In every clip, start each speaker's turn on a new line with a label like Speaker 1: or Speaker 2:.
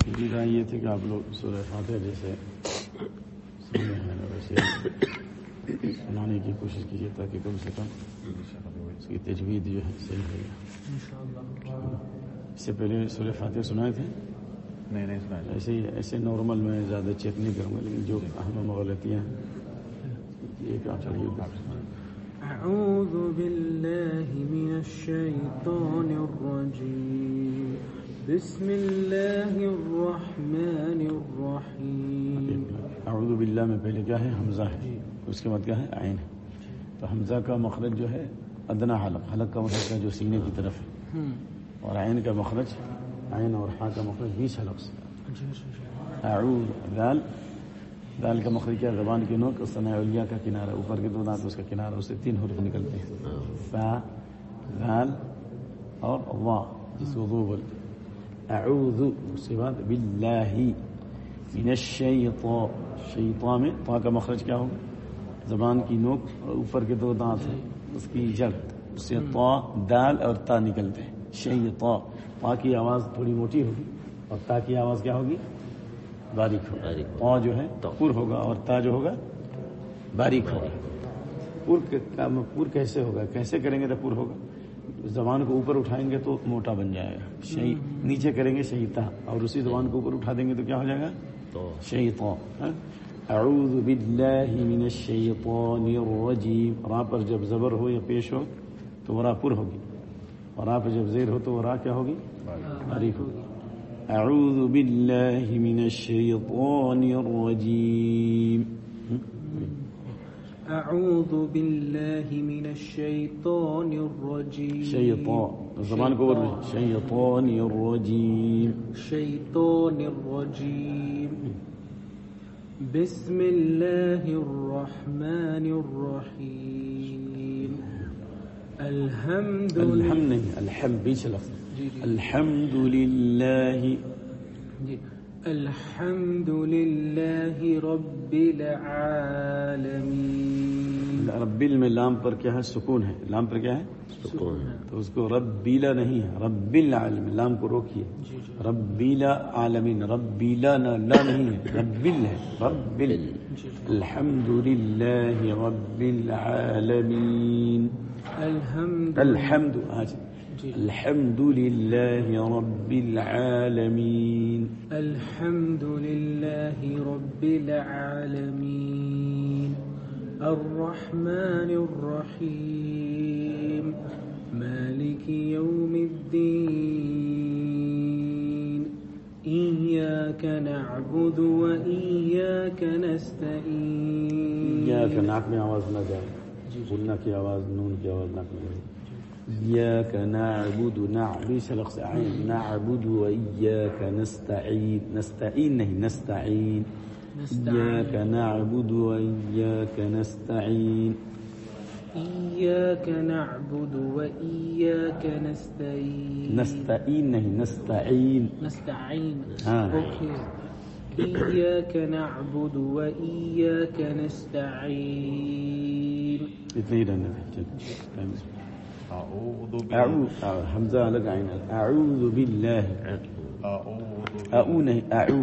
Speaker 1: میری رائے یہ تھی کہ آپ لوگ سورہ فاتح جیسے ویسے سنانے کی کوشش کیجیے تاکہ کم سے کم اس کی تجوید جو ہے صحیح رہے گا اس سے پہلے سورہ فاتح سنائے تھے؟
Speaker 2: نہیں نہیں
Speaker 1: ایسے ہی ایسے نارمل میں زیادہ چیک نہیں کروں گا لیکن جو اہم غلطیاں ہیں یہ کیا چلیے
Speaker 3: أعوذ بالله من الشيطان الرجيم بسم الله الرحمن الرحيم
Speaker 1: اعوذ باللہ میں پہلے کیا ہے؟ حمزہ ہے۔ اس کے بعد کیا ہے؟ عین ہے۔ تو حمزہ کا مخرج جو ہے ادنا حلق۔ حلق کا مخرج ہے جو سینے کی طرف ہے۔ اور عین کا مخرج عین اور ہا کا مخرج بیس حلق سے۔ اعوذ دال۔ دال کا مخرج کیا زبان کی نوک ثنا اولیاء کا کنارہ۔ اوپر کے دو دانت اس کا کنارہ۔ اس سے تین حروف نکلتے ہیں۔ فا دال اور وا جس کو وہ بولتے ہیں۔ اعوذ اس کے بعد باللہ من الشیطان شیطان میں طا کا مخرج کیا ہوگا؟ زبان کی نوک اور اوپر کے دو دانت ہیں اس کی جڑ اس سے طا دال اور تا نکلتے ہیں۔ شیطان طا کی آواز تھوڑی موٹی ہوگی اور تا کی آواز کیا ہوگی؟ باریک ہوگی۔ طا جو ہے پر ہوگا اور تا جو ہوگا؟ باریک ہوگا پر کا پر کیسے ہوگا؟ کیسے کریں گے تو پر ہوگا؟ زبان کو اوپر اٹھائیں گے تو موٹا بن جائے گا۔ نیچے کریں گے شہیتا اور اسی زبان کو اوپر اٹھا دیں گے تو کیا ہو جائے گا؟ شیطان اعوذ باللہ من الشیطان الرجیم۔ را پر جب زبر ہو یا پیش ہو تو وہ پر ہوگی۔ اور را پر جب زیر ہو تو وہ کیا ہوگی؟ باریک۔ ہوگی۔ اعوذ باللہ من الشیطان الرجیم۔
Speaker 3: أعوذ بالله من الشيطان الرجيم.
Speaker 1: شیطان زبان کو اوپر شیطان الرجیم
Speaker 3: الشيطان الرجيم. بسم الله الرحمن الرحيم. الحمد
Speaker 1: الحمد
Speaker 3: لله.
Speaker 1: نہیں الحمد بیچ لفظ
Speaker 3: جی جی.
Speaker 1: الحمد للہ
Speaker 3: جی. الحمد لله رب العالمين
Speaker 1: رب میں لام پر کیا ہے؟ سکون ہے۔ لام پر کیا ہے؟ تو اس کو ربیلا نہیں ہے۔ رب العالم لام کو روکیے۔
Speaker 3: جی جی۔
Speaker 1: ربیلا عالمین ربیلا نہ لا نہیں ہے۔ ربل ہے۔ ربل الحمد للہ رب العالمین۔
Speaker 3: الحمد
Speaker 1: الحمد آج
Speaker 3: جی۔
Speaker 1: الحمد للہ رب العالمین۔
Speaker 3: الحمد لله رب العالمين الرحمن الرحيم مالك يوم الدين إياك نعبد وإياك نستعين
Speaker 1: کہ ناک میں آواز نہ جائے بولنا کی آواز نون کی آواز میں جائے إياك نعبد نعبد سلق عين. نعبد وإياك نستعين. نستعين نهي. نستعين. إياك نعبد وإياك نستعين.
Speaker 3: إياك نعبد وإياك نستعين.
Speaker 1: نستعين نهي. نستعين.
Speaker 3: نستعين.
Speaker 1: ها.
Speaker 3: أوكي. إياك نعبد وإياك نستعين.
Speaker 1: اتنے ہی
Speaker 2: اعوذ
Speaker 1: اعوذ حمزہ الگ عین اعوذ
Speaker 2: اعوذ
Speaker 1: اعو نہیں اعو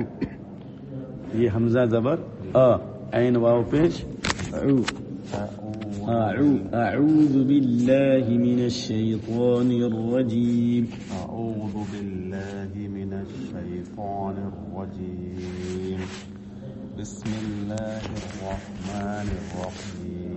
Speaker 1: یہ حمزہ زبر. ا عین واو پیش. اعو اعو اعوذ باللہ من الشیطان الرجیم
Speaker 2: أعوذ بالله من الشيطان الرجيم. بسم الله الرحمن الرحيم.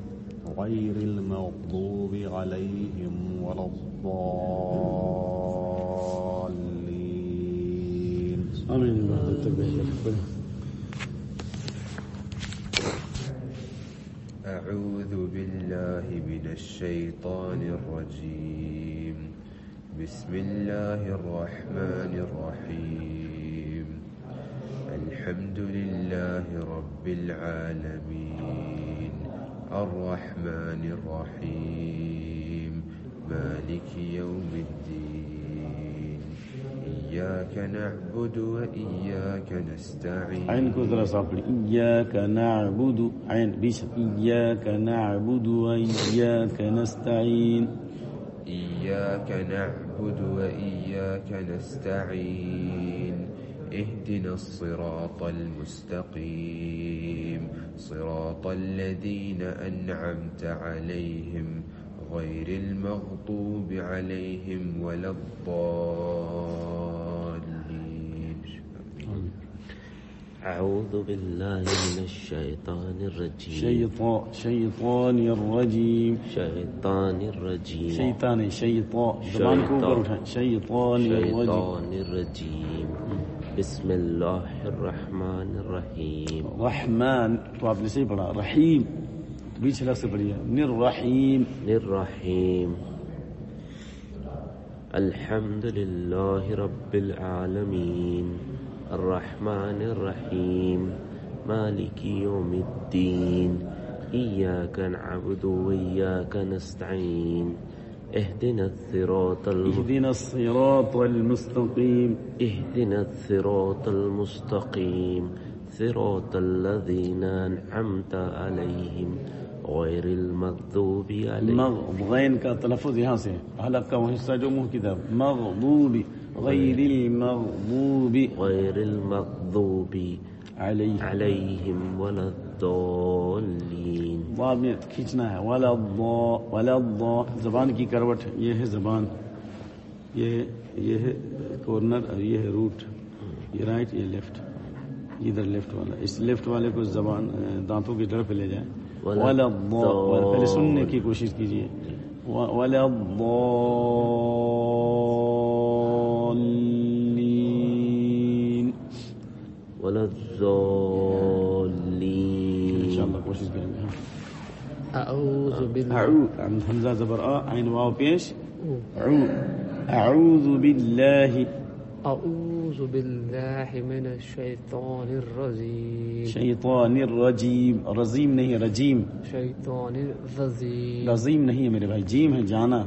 Speaker 2: غير المغضوب عليهم ولا الضالين.
Speaker 1: بہتر
Speaker 4: أعوذ بالله من الشيطان الرجيم. بسم الله الرحمن الرحيم. الحمد لله رب العالمين. الرحمن الرحيم. مالك يوم الدين. إياك نعبد وإياك نستعين.
Speaker 1: عين کو ذرا پڑھی إياك نعبد. عين بیچ إياك نعبد وإياك نستعين.
Speaker 4: إياك نعبد وإياك نستعين. اهدنا الصراط المستقيم. صراط الذين أنعمت عليهم غير المغضوب عليهم ولا الضالين.
Speaker 5: أعوذ بالله من الشيطان الرجيم.
Speaker 1: شيطان شيطان الرجيم.
Speaker 5: شيطان الرجيم.
Speaker 1: شیطان الرجیم
Speaker 5: شيطان الرجيم. بسم الله الرحمن الرحيم
Speaker 1: رحمان تو آپ نے صحیح پڑھا رحیم بیچ لفظ سے پڑھیے نر رحیم
Speaker 5: الرحيم الحمد لله رب العالمين الرحمن الرحيم مالك يوم الدين إياك نعبد وإياك نستعين اهدنا الصراط.
Speaker 1: اهدنا الصراط المستقيم.
Speaker 5: اهدنا الصراط المستقيم. صراط الذين أنعمت عليهم غير المغضوب عليهم.
Speaker 1: مغضین کا تلفظ یہاں سے حلق کا وہ حصہ جو منہ کی طرف. مغضوب غیر المغضوب.
Speaker 5: غير المغضوب عليهم ولا الضالين.
Speaker 1: ضاد میں کھینچنا ہے. ولا الضا زبان کی کروٹ یہ ہے زبان. یہ یہ ہے کارنر اور یہ ہے روٹ یہ رائٹ یہ لیفٹ ادھر لیفٹ والا. اس لیفٹ والے کو زبان دانتوں کی طرف لے جائیں. الضا پہلے سننے کی کوشش کیجیے ولا الضالین.
Speaker 5: ولا الضالين.
Speaker 1: انشاءاللہ کوشش کریں گے ہاں۔ اعوذ حمزہ زبر آ عین واو پیش۔ عو اعوذ باللہ۔
Speaker 6: أعوذ بالله من الشيطان الرجيم
Speaker 1: شیطان الرجیم رجیم نہیں رجیم۔
Speaker 6: شيطان الرجيم
Speaker 1: رزیم نہیں ہے میرے بھائی جیم ہے جانا۔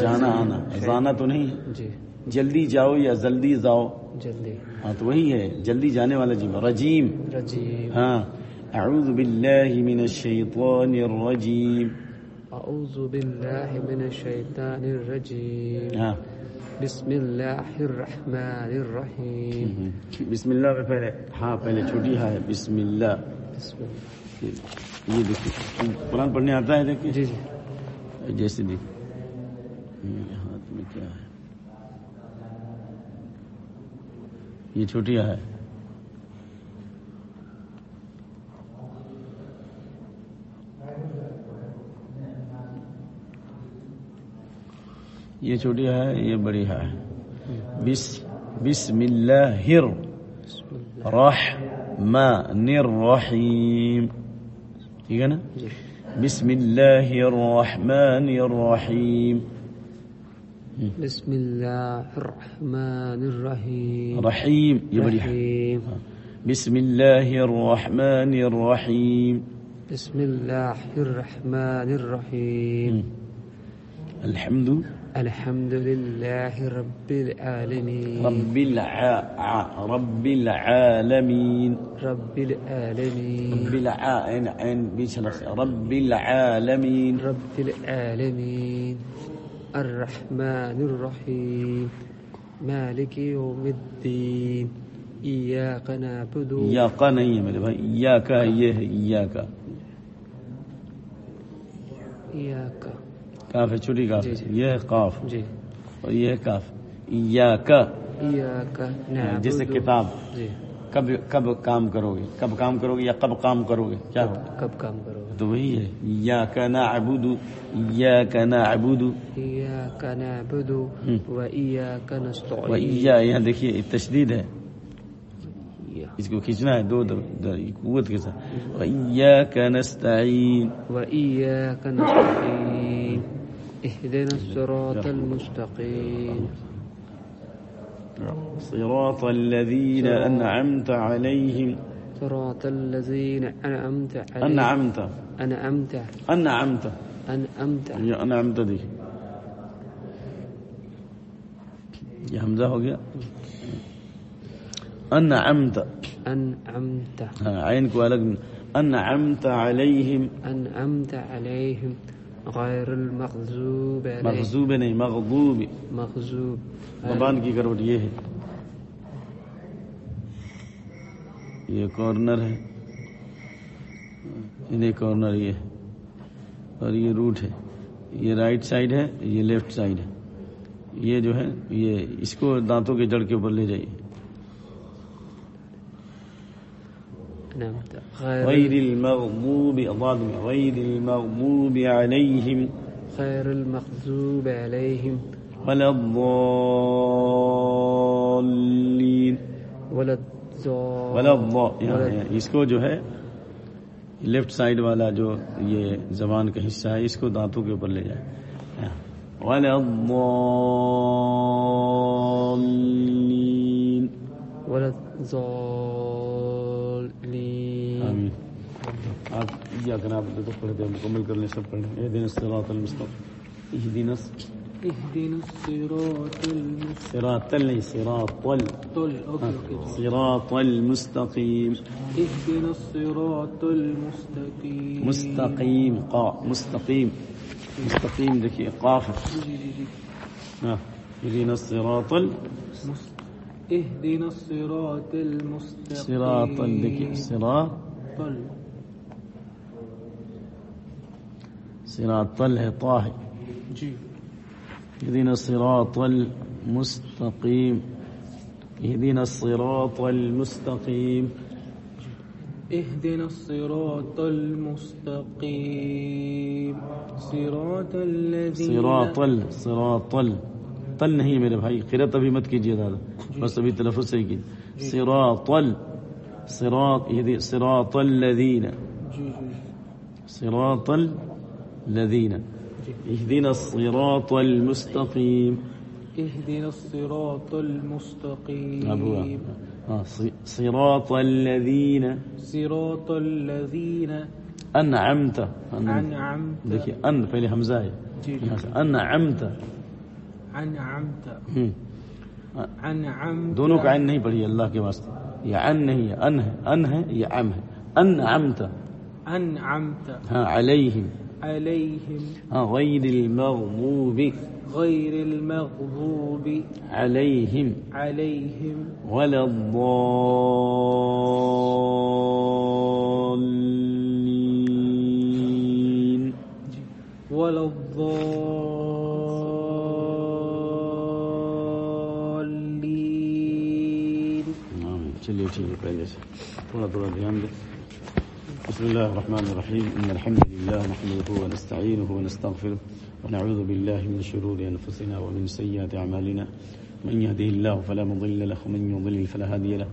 Speaker 1: جانا آنا۔ زانا تو نہیں
Speaker 6: جی۔
Speaker 1: جلدی جاؤ یا جلدی جاؤ
Speaker 6: جلدی۔
Speaker 1: ہاں تو وہی ہے جلدی جانے والا جیم رجیم۔
Speaker 6: رجيم
Speaker 1: ہاں۔ اعوذ باللہ من الشیطان الرجیم
Speaker 6: أعوذ بالله من الشيطان الرجيم.
Speaker 1: ہاں
Speaker 6: بسم الله الرحمن الرحيم.
Speaker 1: بسم اللہ پہ پہلے. ہاں پہلے چھوٹی ہاں ہے. بسم اللہ
Speaker 6: بسم
Speaker 1: یہ دیکھیے. قرآن پڑھنے آتا ہے دیکھیے.
Speaker 6: جی جی.
Speaker 1: جیسے دیکھ میرے ہاتھ میں کیا ہے؟ یہ چھوٹیا ہے. یہ چھوٹی ہے یہ بڑی ہے۔ بس بسم اللہ الرحمن الرحیم ٹھیک ہے نا؟
Speaker 6: جی۔
Speaker 1: بسم اللہ الرحمن الرحیم
Speaker 6: بسم الله الرحمن الرحيم
Speaker 1: رحیم یہ بڑی ہے۔
Speaker 6: رحيم
Speaker 1: بسم اللہ الرحمن الرحیم
Speaker 6: بسم الله الرحمن الرحيم
Speaker 1: الحمد
Speaker 6: الحمد لله رب العالمين
Speaker 1: رب الع... رب العالمین.
Speaker 6: رب العالمين
Speaker 1: رب الع... عین عین بیچ لفظ رب العالمین.
Speaker 6: رب العالمين الرحمن الرحيم مالك يوم الدين إياك نعبد.
Speaker 1: کا نہیں ہے میرے بھائی کا یہ ہے
Speaker 6: إياك
Speaker 1: کاف ہے چھوٹی کاف ہے۔
Speaker 6: جی،
Speaker 1: یہ ہے قاف۔
Speaker 6: جی۔
Speaker 1: اور یہ ہے کاف۔ یا کا
Speaker 6: نعبد
Speaker 1: جیسے کتاب
Speaker 6: جی۔
Speaker 1: کب کب کام کرو گے؟ کب کام کرو گے یا کب کام کرو گے؟ کیا
Speaker 6: کب کام کرو گے؟
Speaker 1: تو وہی ہے۔ یا کا نعبد۔ یا کا نعبد
Speaker 6: إياك نعبد وإياك نستعين
Speaker 1: و یا یہاں دیکھیے تشدید ہے. اس کو کھینچنا ہے دو قوت کے ساتھ۔ وإياك نستعين
Speaker 6: وإياك نستعين اهدنا الصراط المستقيم.
Speaker 1: صراط الذين أنعمت عليهم.
Speaker 6: صراط الذين أنعمت عليهم.
Speaker 1: أنعمت.
Speaker 6: أنعمت.
Speaker 1: أنعمت.
Speaker 6: أنعمت.
Speaker 1: یہ انعمت دیکھیں یہ حمزہ ہو گیا انعمت
Speaker 6: أنعمت.
Speaker 1: ہاں عین کو الگ انعمت علیہم
Speaker 6: أنعمت عليهم. غير المغضوب
Speaker 1: مغضوب نہیں مغضوب.
Speaker 6: مغضوب.
Speaker 1: زبان کی کروٹ یہ ہے. یہ کارنر ہے. یہ کارنر یہ ہے. اور یہ روٹ ہے. یہ رائٹ سائڈ ہے یہ لیفٹ سائڈ ہے. یہ جو ہے یہ اس کو دانتوں کے جڑ کے اوپر لے جائیے.
Speaker 6: غير
Speaker 1: غیر المغضوب میں غیر المغضوب علیہم
Speaker 6: غير المغضوب عليهم.
Speaker 1: ولا الضالین
Speaker 6: ولا
Speaker 1: ولا الضا یہاں ہے۔ اس کو جو ہے لیفٹ سائڈ والا جو یہ زبان کا حصہ ہے اس کو دانتوں کے اوپر لے جائے۔ ولا الضالین۔
Speaker 6: ولا الضالين
Speaker 1: آمین آپ یا آپ تو پڑھ دیں مکمل کر لیں سب پڑھ لیں اے دن الصراط المستقیم اهدنا
Speaker 3: اهدنا الصراط المستقيم.
Speaker 1: الصراط نہیں صراط ال صراط المستقیم
Speaker 3: اهدنا الصراط المستقيم.
Speaker 1: مستقیم قا مستقیم مستقیم دیکھیے قاف ہے ہاں اهدنا الصراط ال
Speaker 3: اهدنا الصراط المستقيم.
Speaker 1: صراط دیکھیے صراط صراط ال ہے طا ہے
Speaker 3: جی۔
Speaker 1: اهدنا الصراط المستقيم. اهدنا الصراط المستقيم.
Speaker 3: اهدنا الصراط المستقيم. صراط الذين
Speaker 1: صراط ال صراط ال تل نہیں میرے بھائی قرت ابھی مت کیجیے دادا بس ابھی تلفظ سے ہی کیجیے صراط ال صراط صراط الذين
Speaker 3: جی جی۔
Speaker 1: صراط الذين اهدنا الصراط المستقيم.
Speaker 3: اهدنا الصراط المستقيم.
Speaker 1: صراط الذين.
Speaker 3: صراط الذين.
Speaker 1: انعمت
Speaker 3: انعمت
Speaker 1: دیکھیے ان پہلے حمزہ ہے
Speaker 3: جی
Speaker 1: یہاں سے انعمت
Speaker 3: انعمت۔ انعمت
Speaker 1: دونوں کا عین نہیں پڑھی اللہ کے واسطے یہ ان نہیں ہے ان ہے ان ہے یہ ام ہے انعمت
Speaker 3: انعمت
Speaker 1: ہاں علیہم
Speaker 3: عليهم
Speaker 1: غیر المغضوب
Speaker 3: غير المغضوب
Speaker 1: علیہم
Speaker 3: عليهم
Speaker 1: ولا الضالين.
Speaker 3: ولا الضالين.
Speaker 1: چلیے ٹھیک ہے پہلے سے تھوڑا تھوڑا دھیان دیں۔ بسم الله الرحمن الرحيم. إن الحمد لله نحمده ونستعينه ونستغفره ونعوذ بالله من شرور أنفسنا ومن سيئات أعمالنا. من يهده الله فلا مضل له ومن يضلل فلا هادي له.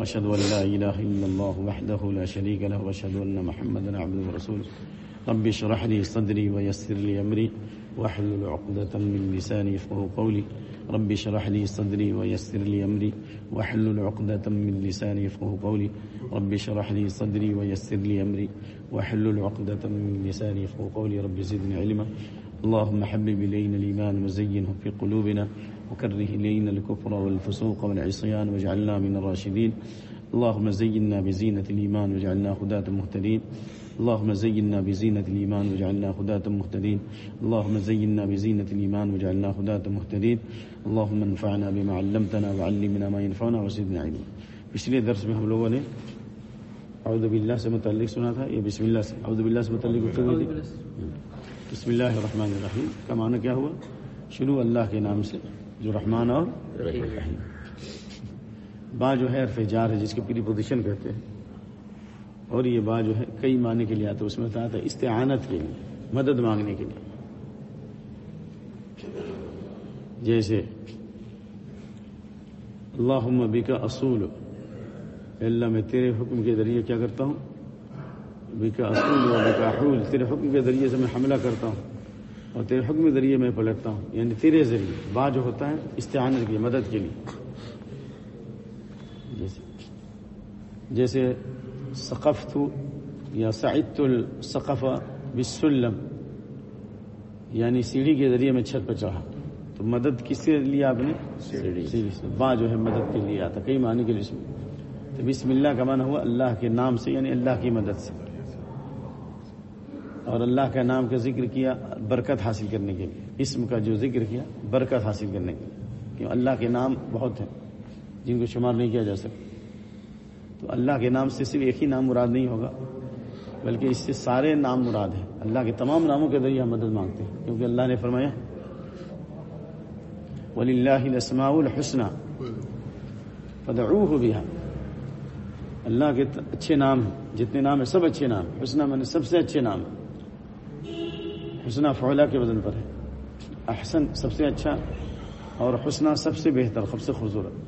Speaker 1: وأشهد أن لا إله إلا الله وحده لا شريك له وأشهد أن محمدا عبده ورسوله. رب اشرح لي صدري ويسر لي أمري. واحلل عقدة من لساني يفقهوا قولي. رب اشرح لي صدري ويسر لي أمري. واحلل عقدة من لساني يفقهوا قولي. رب اشرح لي صدري ويسر لي أمري. واحلل عقدة من لساني يفقهوا قولي. رب زدني علما. اللهم حبب إلينا الإيمان وزينه في قلوبنا. وكره إلينا الكفر والفسوق والعصيان. واجعلنا من الراشدين. اللهم زينا بزينة الإيمان. واجعلنا هداة مهتدين. اللهم زينا بزينة الإيمان واجعلنا هداة مهتدين. اللهم زينا بزينة الإيمان واجعلنا هداة مهتدين. اللهم انفعنا بما علمتنا وعلمنا ما ينفعنا وزدنا علما. پچھلے درس میں ہم لوگوں نے اعوذ باللہ سے متعلق سنا تھا یہ بسم اللہ سے اعوذ باللہ سے متعلق گفتگو ہوئی تھی۔ بسم اللہ الرحمن الرحیم۔ کا معنی کیا ہوا؟ شروع اللہ کے نام سے جو رحمان اور رحیم۔ با جو ہے حرف جار ہے جس کے پری پوزیشن کہتے ہیں۔ اور یہ با جو ہے کئی معنی کے لیے آتا ہے، اس میں بتایا تھا استعانت کے لیے، مدد مانگنے کے لیے۔ جیسے، اللہم بکا اصول اللہ میں تیرے حکم کے ذریعے کیا کرتا ہوں؟ بکا اصول و بکا حول، تیرے حکم کے ذریعے سے میں حملہ کرتا ہوں اور تیرے حکم کے ذریعے میں پلٹتا ہوں یعنی تیرے ذریعے۔ با جو ہوتا ہے، استعانت کی مدد کے لیے۔ جیسے جیسے ثقفت یا سعدت الثقف بالسلم یعنی سیڑھی کے ذریعے میں چھت پہ چڑھا۔ تو مدد کس سے لیا آپ نے؟ سیڑھی۔ سے۔ با جو ہے مدد کے لیے آتا کئی معنی کے لیے۔ اس میں تو بسم اللہ کا معنی ہوا اللہ کے نام سے یعنی اللہ کی مدد سے۔ اور اللہ کا نام کا ذکر کیا برکت حاصل کرنے کے لیے۔ اسم کا جو ذکر کیا برکت حاصل کرنے کے لیے۔ کیوں؟ اللہ کے نام بہت ہیں جن کو شمار نہیں کیا جا سکتا۔ تو اللہ کے نام سے صرف ایک ہی نام مراد نہیں ہوگا، بلکہ اس سے سارے نام مراد ہیں۔ اللہ کے تمام ناموں کے ذریعے ہم مدد مانگتے ہیں، کیونکہ اللہ نے فرمایا ولی اللہ السماء الحسنہ فدعوه بها۔ اللہ کے اچھے نام ہیں، جتنے نام ہیں، سب اچھے نام حسنہ میں نے سب سے اچھے نام حسنہ فعلا کے وزن پر ہے۔ احسن سب سے اچھا اور حسنہ سب سے بہتر، سب سے خوبصورت۔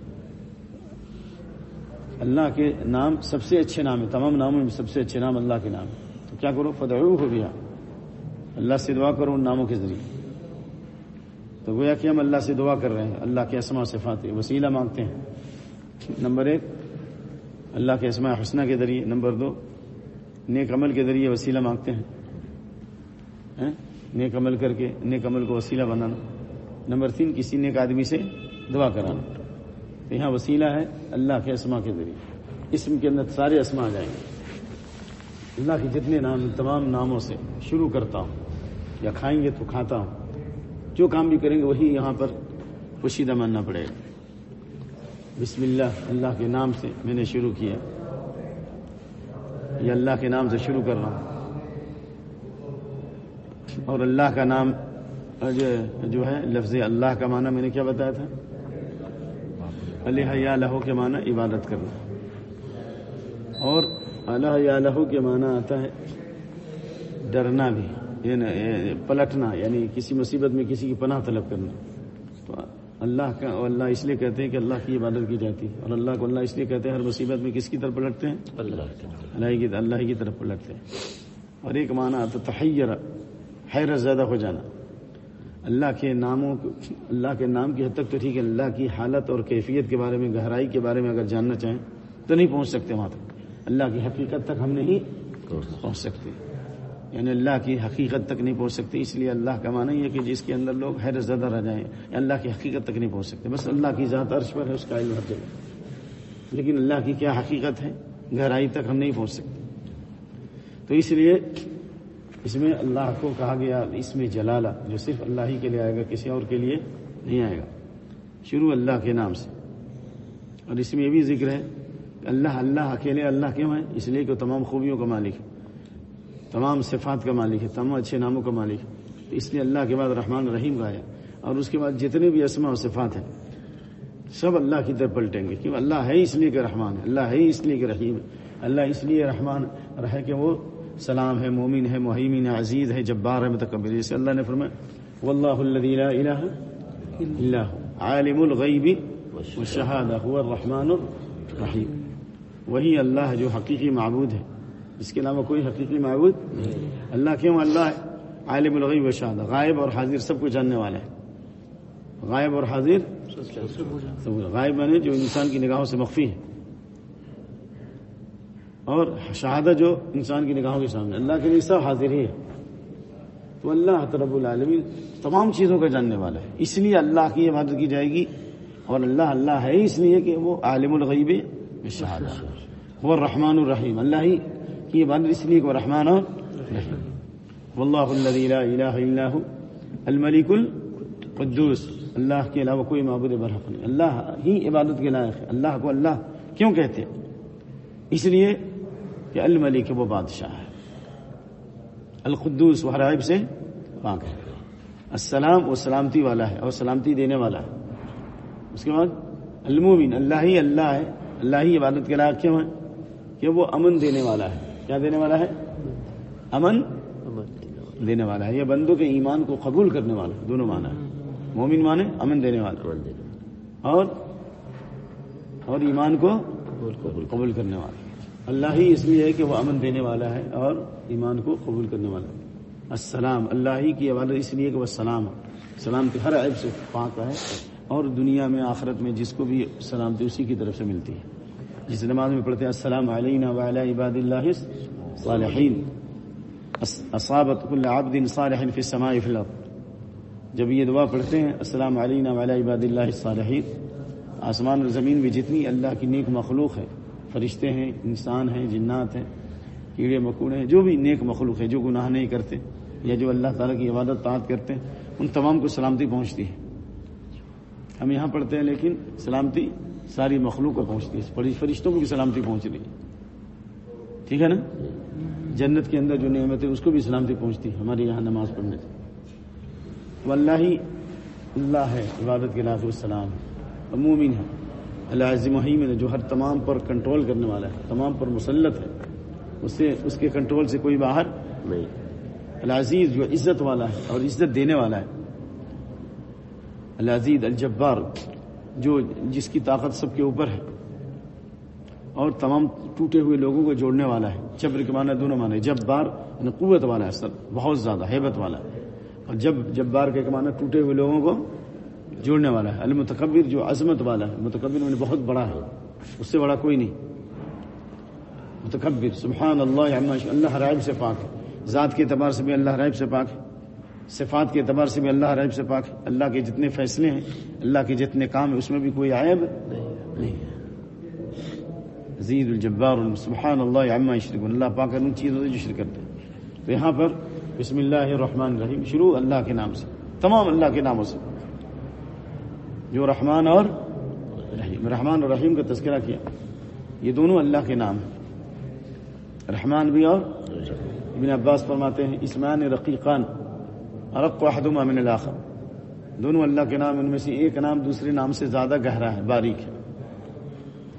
Speaker 1: اللہ کے نام سب سے اچھے نام ہیں، تمام ناموں میں سب سے اچھے نام اللہ کے نام ہیں۔ تو کیا کرو؟ فدعوه ہو گیا اللہ سے دعا کرو ان ناموں کے ذریعے۔ تو گویا کہ ہم اللہ سے دعا کر رہے ہیں، اللہ کے اسما صفات وسیلہ مانگتے ہیں۔ نمبر ایک، اللہ کے اسماء حسنہ کے ذریعے۔ نمبر دو، نیک عمل کے ذریعے وسیلہ مانگتے ہیں۔ ہیں؟ نیک عمل کر کے، نیک عمل کو وسیلہ بنانا۔ نمبر تین، کسی نیک آدمی سے دعا کرانا۔ تو یہاں وسیلہ ہے اللہ کے اسما کے ذریعے۔ اسم کے اندر سارے اسما آ جائیں گے۔ اللہ کے جتنے نام، تمام ناموں سے شروع کرتا ہوں، یا کھائیں گے تو کھاتا ہوں۔ جو کام بھی کریں گے وہی یہاں پر پوشیدہ ماننا پڑے گا۔ بسم اللہ اللہ کے نام سے میں نے شروع کیا۔ یہ اللہ کے نام سے شروع کر رہا ہوں۔ اور اللہ کا نام، جو- جو ہے، لفظ اللہ کا معنی میں نے کیا بتایا تھا؟ اللہ یا لہو کے معنی عبادت کرنا۔ اور اللہ یا لہو کے معنی آتا ہے ڈرنا بھی یعنی پلٹنا یعنی کسی مصیبت میں کسی کی پناہ طلب کرنا۔ تو اللہ کا، اور اللہ اس لیے کہتے ہیں کہ اللہ کی عبادت کی جاتی ہے۔ اور اللہ کو اللہ اس لیے کہتے ہیں ہر مصیبت میں کس کی طرف پلٹتے ہیں؟ اللہ کی اللہ کی طرف پلٹتے ہیں۔ اور ایک معنی آتا تحیر حیرت زیادہ ہو جانا۔ اللہ کے ناموں کو اللہ کے نام کی حد تک تو ٹھیک ہے، اللہ کی حالت اور کیفیت کے بارے میں، گہرائی کے بارے میں اگر جاننا چاہیں تو نہیں پہنچ سکتے وہاں تک۔ اللہ کی حقیقت تک ہم نہیں پہنچ سکتے۔ یعنی اللہ کی حقیقت تک نہیں پہنچ سکتے، اس لیے اللہ کا معنی یہ ہے کہ جس کے اندر لوگ حیرت زدہ رہ جائیں یا اللہ کی حقیقت تک نہیں پہنچ سکتے۔ بس اللہ کی ذات عرش پر ہے، اس کا علم ہر جگہ۔ لیکن اللہ کی کیا حقیقت ہے؟ گہرائی تک ہم نہیں پہنچ سکتے۔ تو اس لیے اس میں اللہ کو کہا گیا، اس میں جلالہ جو صرف اللہ ہی کے لیے آئے گا، کسی اور کے لیے نہیں آئے گا۔ شروع اللہ کے نام سے۔ اور اس میں یہ بھی ذکر ہے کہ اللہ اللہ اکیلے اللہ کیوں ہے اس لیے کہ تمام خوبیوں کا مالک ہے۔ تمام صفات کا مالک ہے، تمام اچھے ناموں کا مالک ہے۔ تو اس لیے اللہ کے بعد رحمان رحیم گایا اور اس کے بعد جتنے بھی اسما اور صفات ہیں، سب اللہ کی طرف پلٹیں گے۔ کیوں اللہ ہے اس لیے کہ رحمان ہے، اللہ ہے اس لیے کہ رحیم ہے۔ اللہ اس لیے رحمان رہے کہ وہ سلام ہے، مومن ہے محیمین ہے، عزیز ہے، جبار ہے، متکبر جیسے اللہ نے فرمایا، واللہ الذی لا الہ الا هو، عالم الغیب والشہادہ هو الرحمن الرحیم۔ وہی اللہ جو حقیقی معبود ہے۔ اس کے علاوہ کوئی حقیقی معبود نہیں۔ اللہ کیوں؟ اللہ عالم الغیب و شہادہ، غائب اور حاضر سب کو جاننے والا ہے۔ غائب اور حاضر غائب بنے جو انسان کی نگاہوں سے مخفی ہے۔ اور شہادت جو انسان کی نگاہوں کے سامنے اللہ کے لیے سب حاضر ہی ہے تو اللہ رب العالمین تمام چیزوں کا جاننے والا ہے۔ اس لیے اللہ کی عبادت کی جائے گی۔ اور اللہ اللہ ہے اس لیے کہ وہ عالم الغیب شہادت وہ رحمان الرحیم۔ اللہ ہی کی عبادت اس لیے کہ وہ رحمان اور رحیم واللہ الذی لا الہ الا هو الملک القدوس۔ اللہ کے علاوہ کوئی معبود برحق نہیں۔ اللہ ہی عبادت کے لائق ہے۔ اللہ کو اللہ کیوں کہتے ہیں؟ اس لیے کہ الملک وہ بادشاہ ہے۔ القدوس وہ ہر عیب سے پاک ہے۔ السلام وہ سلامتی والا ہے اور سلامتی دینے والا ہے۔ اس کے بعد المومن، اللہ ہی اللہ ہے۔ اللہ ہی عبادت کے لائق کیوں ہے؟ کہ وہ امن دینے والا ہے۔ کیا دینے والا ہے؟ امن دینے والا ہے۔ یہ بندوں کے ایمان کو قبول کرنے والا ہے۔ دونوں مانا ہے مومن مانے امن دینے والا اور اور ایمان کو قبول کرنے والا اللہ ہی اس لیے ہے کہ وہ امن دینے والا ہے اور ایمان کو قبول کرنے والا ہے۔ السلام، اللہ ہی کی عبادت اس لیے کہ وہ سلام ہے سلامتی ہر عیب سے پاک ہے اور دنیا میں، آخرت میں جس کو بھی سلامتی اسی کی طرف سے ملتی ہے۔ جس نماز میں پڑھتے ہیں، السلام علینا وعلی عباد اللہ صالحین اصابت کل عبد صالح فی السماء فی الارض۔ جب یہ دعا پڑھتے ہیں، السلام علینا وعلی عباد اللہ صالحین آسمان اور زمین میں جتنی اللہ کی نیک مخلوق ہے فرشتے ہیں، انسان ہیں، جنات ہیں، کیڑے مکوڑے ہیں، جو بھی نیک مخلوق ہے جو گناہ نہیں کرتے یا جو اللہ تعالیٰ کی عبادت طاعت کرتے ہیں، ان تمام کو سلامتی پہنچتی ہے۔ ہم یہاں پڑھتے ہیں، لیکن سلامتی ساری مخلوق کو پہنچتی ہے۔ فرشتوں کو بھی سلامتی پہنچ رہی ہے۔ ٹھیک ہے نا؟ جنت کے اندر جو نعمت ہے، اس کو بھی سلامتی پہنچتی ہے۔ ہمارے یہاں نماز پڑھنے سے۔ وہ اللہ ہی اللہ ہے، عبادت کے ناف السلام مومن ہے۔ اللہ حیم ہے جو ہر تمام پر کنٹرول کرنے والا ہے تمام پر مسلط ہے اس سے اس کے کنٹرول سے کوئی باہر
Speaker 5: نہیں۔
Speaker 1: العزیز جو عزت والا ہے اور عزت دینے والا ہے۔ العزیز الجبار جو جس کی طاقت سب کے اوپر ہے اور تمام ٹوٹے ہوئے لوگوں کو جوڑنے والا ہے۔ جبر کے معنی دونوں معنی جب بار یعنی قوت والا ہے سر بہت زیادہ ہیبت والا۔ ہے اور جب جب بار کے معنی ٹوٹے ہوئے لوگوں کو جوڑنے والا ہے۔ المتکبر جو عظمت والا ہے۔ متکبر میں بہت بڑا ہے۔ اس سے بڑا کوئی نہیں۔ متکبر سبحان اللہ اللہ رائب سے پاک ہے۔ ذات کے اعتبار سے بھی اللہ رائب سے پاک ہے۔ صفات کے اعتبار سے بھی اللہ رائب سے پاک ہے۔ اللہ کے جتنے فیصلے ہیں، اللہ کے جتنے کام ہیں، اس میں بھی کوئی عائب نہیں ہے۔ عزیز الجبار سبحان اللہ عما یشرکون۔ اللہ پاک ان چیزوں سے جو شرک کرتے ہیں۔ تو یہاں پر بسم اللہ الرحمن الرحیم۔ شروع اللہ کے نام سے، تمام اللہ کے ناموں سے۔ جو رحمان اور رحیم رحمان اور رحیم کا تذکرہ کیا۔ یہ دونوں اللہ کے نام ہیں۔ رحمان بھی اور ابن عباس فرماتے ہیں، اسمان رقیقان رق وحدما من الاخر۔ دونوں اللہ کے نام، ان میں سے ایک نام دوسرے نام سے زیادہ گہرا ہے، باریک ہے۔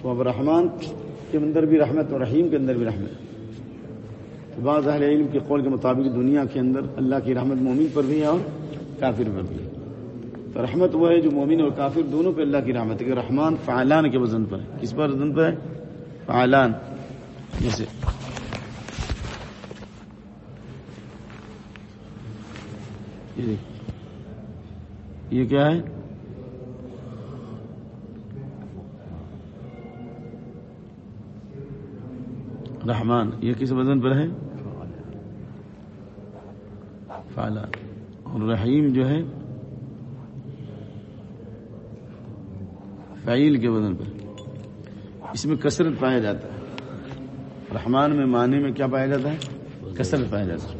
Speaker 1: تو اب رحمان کے اندر بھی رحمت اور رحیم کے اندر بھی رحمت۔ تو بعض اہل علم کے قول کے مطابق دنیا کے اندر اللہ کی رحمت مومن پر بھی ہے اور کافر پر بھی ہے۔ تو رحمت وہ ہے جو مومن اور کافر دونوں پہ اللہ کی رحمت ہے کہ رحمان فعلان کے وزن پر ہے۔ کس پر وزن پر ہے؟ فعلان۔ جیسے۔ یہ یہ کیا ہے؟ رحمان۔ یہ کس وزن پر ہے؟ فعلان۔ اور رحیم جو ہے فعیل کے وزن پر۔ اس میں کثرت پایا جاتا ہے۔ رحمان میں معنی میں کیا پایا جاتا ہے؟ کثرت پایا جاتا ہے۔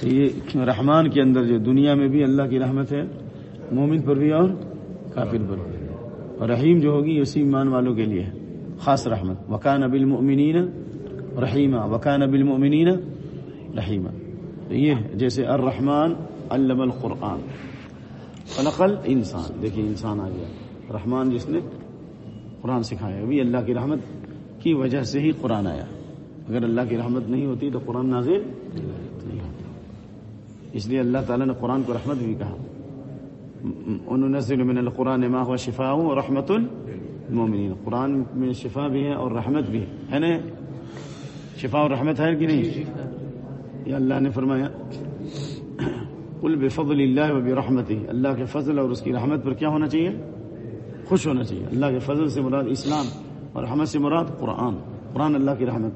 Speaker 1: تو یہ رحمان کے اندر جو دنیا میں بھی اللہ کی رحمت ہے، مومن پر بھی اور کافر پر بھی۔ اور رحیم جو ہوگی اسی ایمان والوں کے لیے خاص رحمت۔ وکان ابل مومنین رحیمہ وکان ابل مومنین رحیمہ تو یہ جیسے الرحمان علم القرآن۔ خلقل انسان دیکھیے انسان آ گیا۔ رحمان جس نے قرآن سکھایا ابھی اللہ کی رحمت کی وجہ سے ہی قرآن آیا۔ اگر اللہ کی رحمت نہیں ہوتی تو قرآن نازل نہیں ہوتا۔ اس لیے اللہ تعالیٰ نے قرآن کو رحمت بھی کہا۔ انزل من القرآن ما هو شفاء رحمت المؤمنین قرآن میں شفا بھی ہے اور رحمت بھی ہے۔ ہے نا؟ شفا اور رحمت ہے کہ نہیں؟ یہ اللہ نے فرمایا، قل بفضل اللہ و برحمتہ اللہ کے فضل اور اس کی رحمت پر کیا ہونا چاہیے؟ خوش ہونا چاہیے۔ اللہ کے فضل سے مراد اسلام اور رحمت سے مراد قرآن۔ قرآن اللہ کی رحمت۔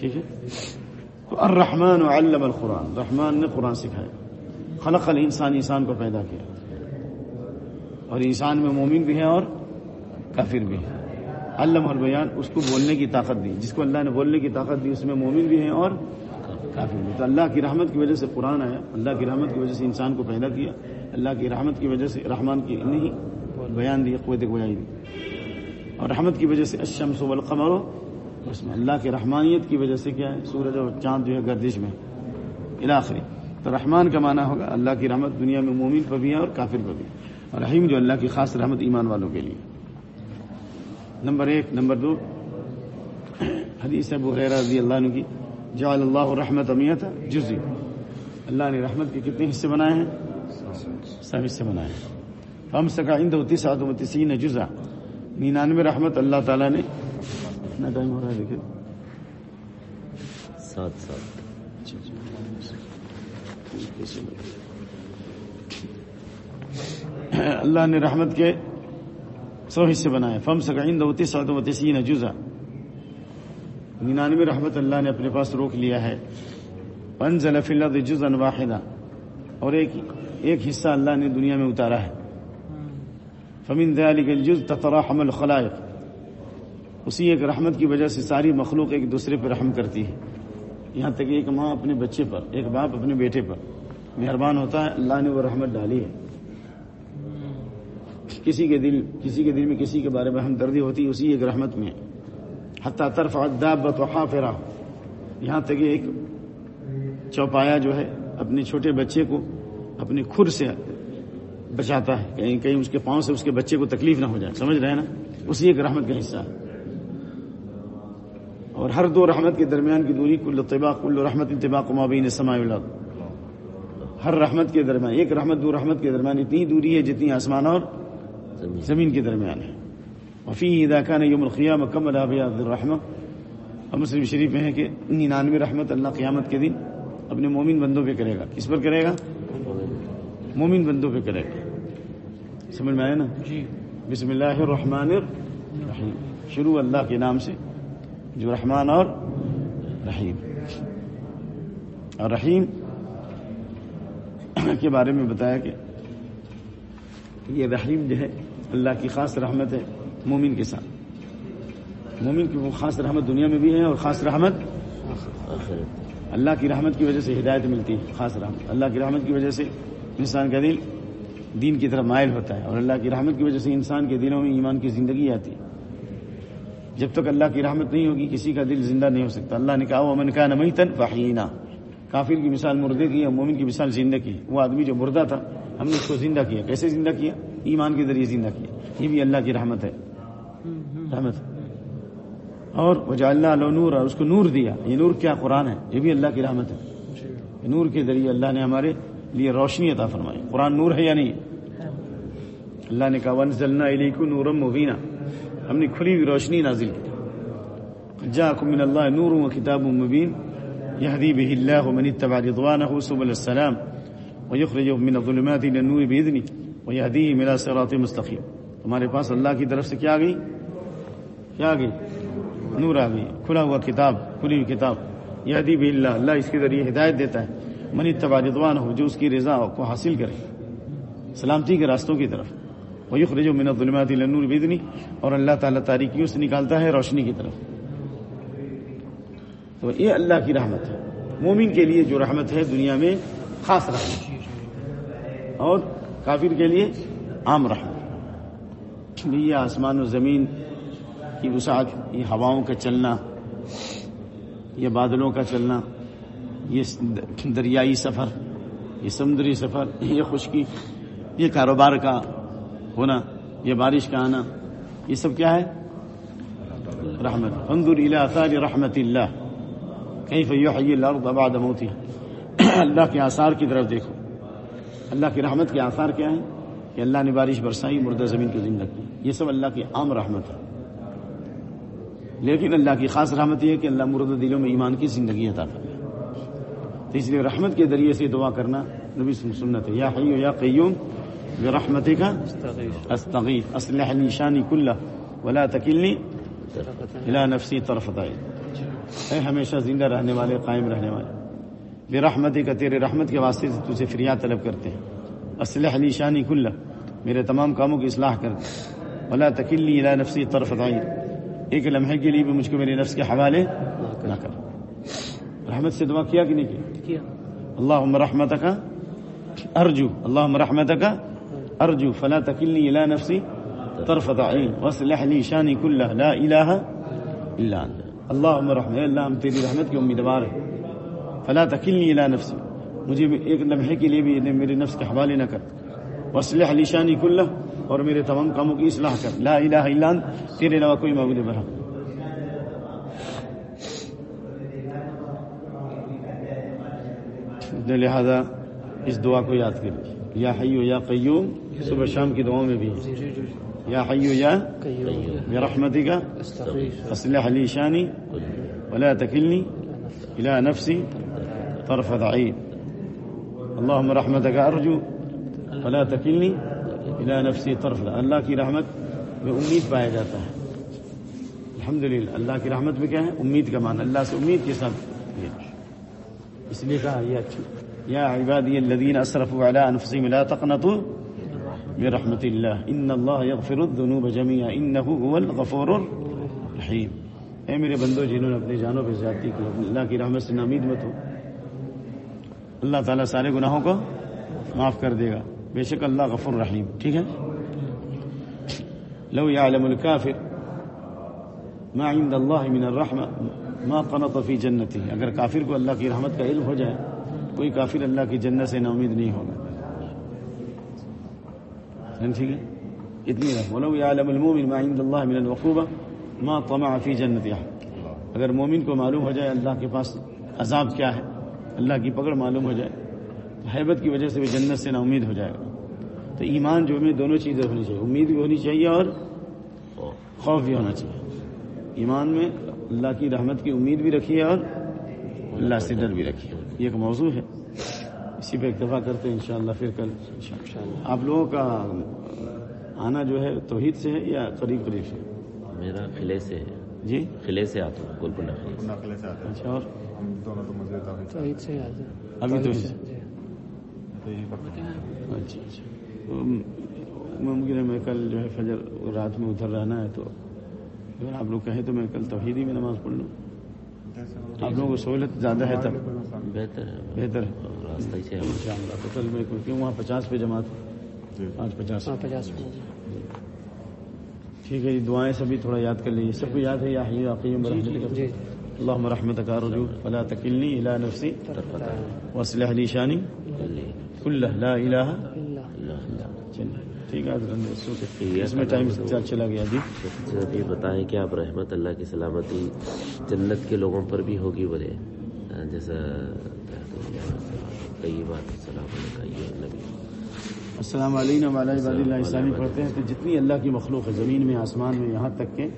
Speaker 1: ٹھیک ہے؟ تو الرحمن علم القرآن۔ رحمان نے قرآن سکھایا۔ خلق الانسان، انسان کو پیدا کیا۔ اور انسان میں مومن بھی ہے اور کافر بھی ہے۔ علم اور بیان اس کو بولنے کی طاقت دی۔ جس کو اللہ نے بولنے کی طاقت دی، اس میں مومن بھی ہے اور کافر بھی تو اللہ کی رحمت کی وجہ سے قرآن آیا، اللہ کی رحمت کی وجہ سے انسان کو پیدا کیا، اللہ کی رحمت کی وجہ سے رحمان کی نہیں بیان دی، قوت گویائی دی۔ اور رحمت کی وجہ سے الشمس والقمر، اس میں اللہ کی رحمانیت کی وجہ سے کیا ہے، سورج اور چاند جو ہے گردش میں۔ الاخری تو رحمان کا معنی ہوگا اللہ کی رحمت دنیا میں مومن پر بھی ہے اور کافر پر بھی۔ اور رحیم جو اللہ کی خاص رحمت ایمان والوں کے لیے۔ نمبر ایک، نمبر دو، حدیث ابو رضی اللہ عنہ کی جعل اللہ رحمت امیت جزی۔ اللہ نے رحمت کے کتنے حصے بنائے ہیں؟ سب حصے بنائے ہیں۔ ہم سکا اند تسعت و تسین جزا۔ ننانوے رحمت اللہ تعالیٰ نے۔ کتنا ٹائم ہو رہا ہے دیکھیں۔
Speaker 5: سات سات۔
Speaker 1: اللہ نے رحمت کے سو حصے بنائے۔ فم سکائند و تسعت و تسین جزا۔ ننانوے رحمت اللہ نے اپنے پاس روک لیا ہے۔ انزل فی الارض جزءا واحدا۔ اور ایک ایک حصہ اللہ نے دنیا میں اتارا ہے۔ فمن ذلك الجزء تتراحم الخلائق۔ اسی ایک رحمت کی وجہ سے ساری مخلوق ایک دوسرے پر رحم کرتی ہے۔ یہاں تک ایک ماں اپنے بچے پر، ایک باپ اپنے بیٹے پر۔ مہربان ہوتا ہے، اللہ نے وہ رحمت ڈالی ہے۔ کسی کے دل کسی کے دل میں کسی کے بارے میں ہمدردی ہوتی ہے، اسی ایک رحمت میں۔ حتیٰ طرف دابت و حافرہ۔ یہاں تک ایک چوپایا جو ہے، اپنے چھوٹے بچے کو اپنے کھر سے بچاتا ہے۔ کہیں کہیں اس کے پاؤں سے اس کے بچے کو تکلیف نہ ہو جائے۔ سمجھ رہے ہیں نا؟ اسی ایک رحمت کا حصہ۔ ہے اور ہر دو رحمت کے درمیان کی دوری کل طباق، کل رحمت انتباق مابین سماع الارض ہر رحمت کے درمیان، ایک رحمت، دو رحمت کے درمیان، اتنی دوری ہے جتنی آسمان اور
Speaker 5: زمین
Speaker 1: کے درمیان ہے۔ وفی اذا كان یوم القیامہ کمل ابیاد الرحمہ اور مسلم شریف میں ہے کہ ننانوے رحمت اللہ قیامت کے دن اپنے مومن بندوں پہ کرے گا۔ کس پر کرے گا؟ مومن بندوں پہ کرے گا۔ سمجھ میں آیا نا؟
Speaker 3: جی۔
Speaker 1: بسم اللہ الرحمن الرحیم۔ شروع اللہ کے نام سے جو رحمان اور رحیم۔ اور رحیم کے بارے میں بتایا کہ یہ رحیم جو ہے اللہ کی خاص رحمت ہے۔ مومن کے ساتھ۔ مومن کی وہ خاص رحمت دنیا میں بھی ہے اور خاص رحمت
Speaker 5: آخرت
Speaker 1: اللہ کی رحمت کی وجہ سے ہدایت ملتی ہے، خاص رحمت۔ اللہ کی رحمت کی وجہ سے انسان کا دل دین کی طرف مائل ہوتا ہے اور اللہ کی رحمت کی وجہ سے انسان کے دلوں میں ایمان کی زندگی آتی ہے۔ جب تک اللہ کی رحمت نہیں ہوگی، کسی کا دل زندہ نہیں ہو سکتا۔ اللہ نے کہا وہ من کا نمیتن فحینا کافر کی مثال مردے کی اور مومن کی مثال زندہ کی وہ آدمی جو مردہ تھا، ہم نے اس کو زندہ کیا۔ کیسے زندہ کیا؟ ایمان کے ذریعے زندہ کیا۔ یہ بھی اللہ کی رحمت ہے۔ رحمت اور وجا اللہ نور اور اس کو نور دیا۔ یہ نور کیا قرآن ہے؟ یہ بھی اللہ کی رحمت ہے۔ یہ نور کے ذریعے اللہ نے ہمارے لیے روشنی عطا فرمائی۔ قرآن نور ہے یا نہیں؟ اللہ نے کہا ونزلنا الیکم نورم مبینہ ہم نے کھلی ہوئی روشنی نازل کی۔ جاءکم من اللہ نور و کتاب مبین۔ یہدی به اللہ من اتبع رضوانه سبل السلام۔ ویخرجه من الظلمات الى النور باذنه ويهديهم الى صراط مستقیم۔ تمہارے پاس اللہ کی طرف سے کیا آ گئی؟ کیا آ گئی؟ نور آ گئی۔ کھلا ہوا کتاب، کھلی ہوئی کتاب۔ یہدی به اللہ اللہ اس کے ذریعے ہدایت دیتا ہے۔ من اتبع رضوانه جو اس کی رضا کو حاصل کرے۔ سلامتی کے راستوں کی طرف۔ وہی خرج من الظلمات الى النور اور اللہ تعالیٰ تاریکیوں سے نکالتا ہے روشنی کی طرف۔ تو یہ اللہ کی رحمت ہے۔ مومن کے لیے جو رحمت ہے دنیا میں خاص رحمت۔ اور کافر کے لیے عام رحمت۔ یہ آسمان و زمین کی وسعت، یہ ہواؤں کا چلنا، یہ بادلوں کا چلنا، یہ دریائی سفر، یہ سمندری سفر، یہ خشکی، یہ کاروبار کا ہونا، یہ بارش کا آنا، یہ سب کیا ہے؟ رحمت۔ انظر الى آثار رحمت اللہ۔ کیف یحیی الارض بعد موتها۔ اللہ کے آثار کی طرف دیکھو۔ اللہ کی رحمت کے آثار کیا ہیں؟ کہ اللہ نے بارش برسائی مردہ زمین کو زندہ کی یہ سب اللہ کی عام رحمت ہے۔ لیکن اللہ کی خاص رحمت یہ ہے کہ اللہ مردہ دلوں میں ایمان کی زندگی عطا کرے تو اس لیے رحمت کے ذریعے سے دعا کرنا نبی سنت ہے۔ یا حیو یا قیوم برحمتک استغیث۔ اصلح لی شانی کلہ ولا تکلنی الى نفسی عین اے ہمیشہ زندہ رہنے والے قائم رہنے والے بے رحمتی کا تیرے رحمت کے واسطے سے تجھے فریاد طلب کرتے ہیں۔ اسلح علی شانی کلّہ میرے تمام کاموں کی اصلاح کر ولا تکلی الا نفسی طرف عین ایک لمحے کے لیے بھی مجھ کو میرے نفس کے حوالے نہ کر. رحمت سے دعا کیا کہ نہیں کیا؟
Speaker 3: کیا؟
Speaker 1: اللهم رحمتك ارجو. اللهم رحمتك ارجو. فلا تكلني الى نفسي طرفة عين واصلح لي شاني كله. لا اله الا انت. اللهم رحمت. اللہ ہم تیری رحمت کے امیدوار ہیں. فلا تکلنی الى نفسی. مجھے ایک لمحے کے لیے بھی یعنی میرے نفس کے حوالے نہ کر۔ واصلح لي شاني كله اور میرے تمام کاموں کی اصلاح کر۔ لا الہ الا انت، تیرے علاوہ کوئی معبود برحق لہذا اس دعا کو یاد کر یا حیو یا قیوم، صبح شام کی دعاؤں میں بھی۔ ہے یا حیو یا
Speaker 3: قیوم
Speaker 1: برحمتك
Speaker 3: استغیث
Speaker 1: اصلح ولا تكلني الى نفسي طرفة عين اللهم رحمتك ارجو ولا تكلني الى نفسي طرفة اللہ کی رحمت میں امید پایا جاتا ہے. الحمدللہ، اللہ کی رحمت میں کیا ہے؟ امید کا مان اللہ سے امید کے ساتھ اس لیے کہا یہ اچھی یا عبادی الذین اسرفوا علی انفسهم لا تقنطوا من رحمت اللہ. ان اللہ یغفر الذنوب جميعا انه هو الغفور الرحیم. اے میرے بندو، جنہوں نے اپنی جانوں پہ زیادتی کی اللہ کی رحمت سے نامید مت ہو۔ اللہ تعالیٰ سارے گناہوں کو معاف کر دے گا۔ بے شک اللہ غفور رحیم۔ ٹھیک ہے؟ لو يعلم الكافر ما عند اللہ من الرحمہ ما قنط فی جنتی اگر کافر کو اللہ کی رحمت کا علم ہو جائے، کوئی کافر اللہ کی جنت سے نا امید نہیں ہوگا۔ ہاں ٹھیک ہے؟ اتنی رحم۔ ولو يعلم المؤمن ما عند اللہ من الوقوبہ ما طمع فی جنتی اگر مومن کو معلوم ہو جائے اللہ کے پاس عذاب کیا ہے اللہ کی پکڑ معلوم ہو جائے تو حیبت کی وجہ سے وہ جنت سے نا امید ہو جائے گا۔ تو ایمان جو میں دونوں چیزیں ہونی چاہیے امید بھی ہونی چاہیے اور خوف بھی ہونا چاہیے۔ ایمان میں اللہ کی رحمت کی امید بھی رکھیے اور اللہ سے ڈر بھی رکھیے۔ یہ ایک موضوع ہے۔ اسی پہ اکتفا کرتے ہیں انشاءاللہ پھر کل۔ آپ لوگوں کا آنا جو ہے توحید سے ہے یا قریب قریب سے؟
Speaker 5: میرا قلعے سے ہے۔
Speaker 1: جی؟
Speaker 5: قلعے سے آتا ہوں گلکنڈا قلعے سے۔
Speaker 2: آتے ہیں
Speaker 1: اچھا اور؟
Speaker 2: ہم دونوں تو
Speaker 6: سے
Speaker 1: ابھی تو اچھا اچھا۔ ممکن ہے میں کل جو ہے فجر رات میں ادھر رہنا ہے تو اگر آپ لوگ کہیں تو میں کل توحیدی میں نماز پڑھ لوں۔ آپ لوگوں کو سہولت زیادہ ہے تب۔
Speaker 5: بہتر ہے۔
Speaker 1: بہتر ہے۔
Speaker 5: راستہ ہی سے
Speaker 1: ان شاء اللہ۔ تو کل میں کیوں؟ وہاں پچاس پہ جماعت۔ پانچ پچاس۔
Speaker 6: ہاں پچاس منٹ
Speaker 1: ٹھیک ہے یہ دعائیں سبھی تھوڑا یاد کر لیجیے سب کو یاد ہے یا حی یا قیوم برحمتک
Speaker 6: جی۔
Speaker 1: اللهم رحمتك ارجو فلا تكلني الى نفسي. واصلح لي شاني كله لا اله ٹھیک ہے اس میں ٹائم چلا گیا جی۔
Speaker 5: یہ بتائیں کہ آپ رحمت اللہ کی سلامتی جنت کے لوگوں پر بھی ہوگی بولے۔ جیسا کئی بات نبی۔
Speaker 1: السلام علیکم عباد اللہ اسلامی پڑھتے ہیں تو جتنی اللہ کی مخلوق ہے زمین میں آسمان میں یہاں تک کہ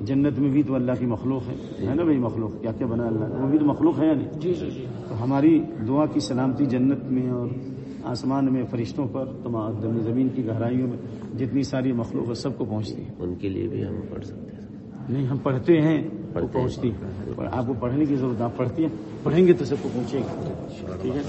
Speaker 1: جنت میں بھی تو اللہ کی مخلوق ہے ہے نا بھائی مخلوق؟ کیا کیا بنا اللہ؟ وہ بھی تو مخلوق ہے یا نہیں؟
Speaker 6: جی جی جی۔
Speaker 1: تو ہماری دعا کی سلامتی جنت میں اور آسمان میں فرشتوں پر تمام زمین کی گہرائیوں میں جتنی ساری مخلوق ہے سب کو پہنچتی ہے۔
Speaker 5: ان کے لیے بھی ہم پڑھ سکتے ہیں۔
Speaker 1: نہیں ہم پڑھتے ہیں وہ۔ پہنچتی ہے۔ آپ کو پڑھنے کی ضرورت آپ پڑھتی ہیں پڑھیں گے تو سب کو پہنچے گا۔ ٹھیک ہے؟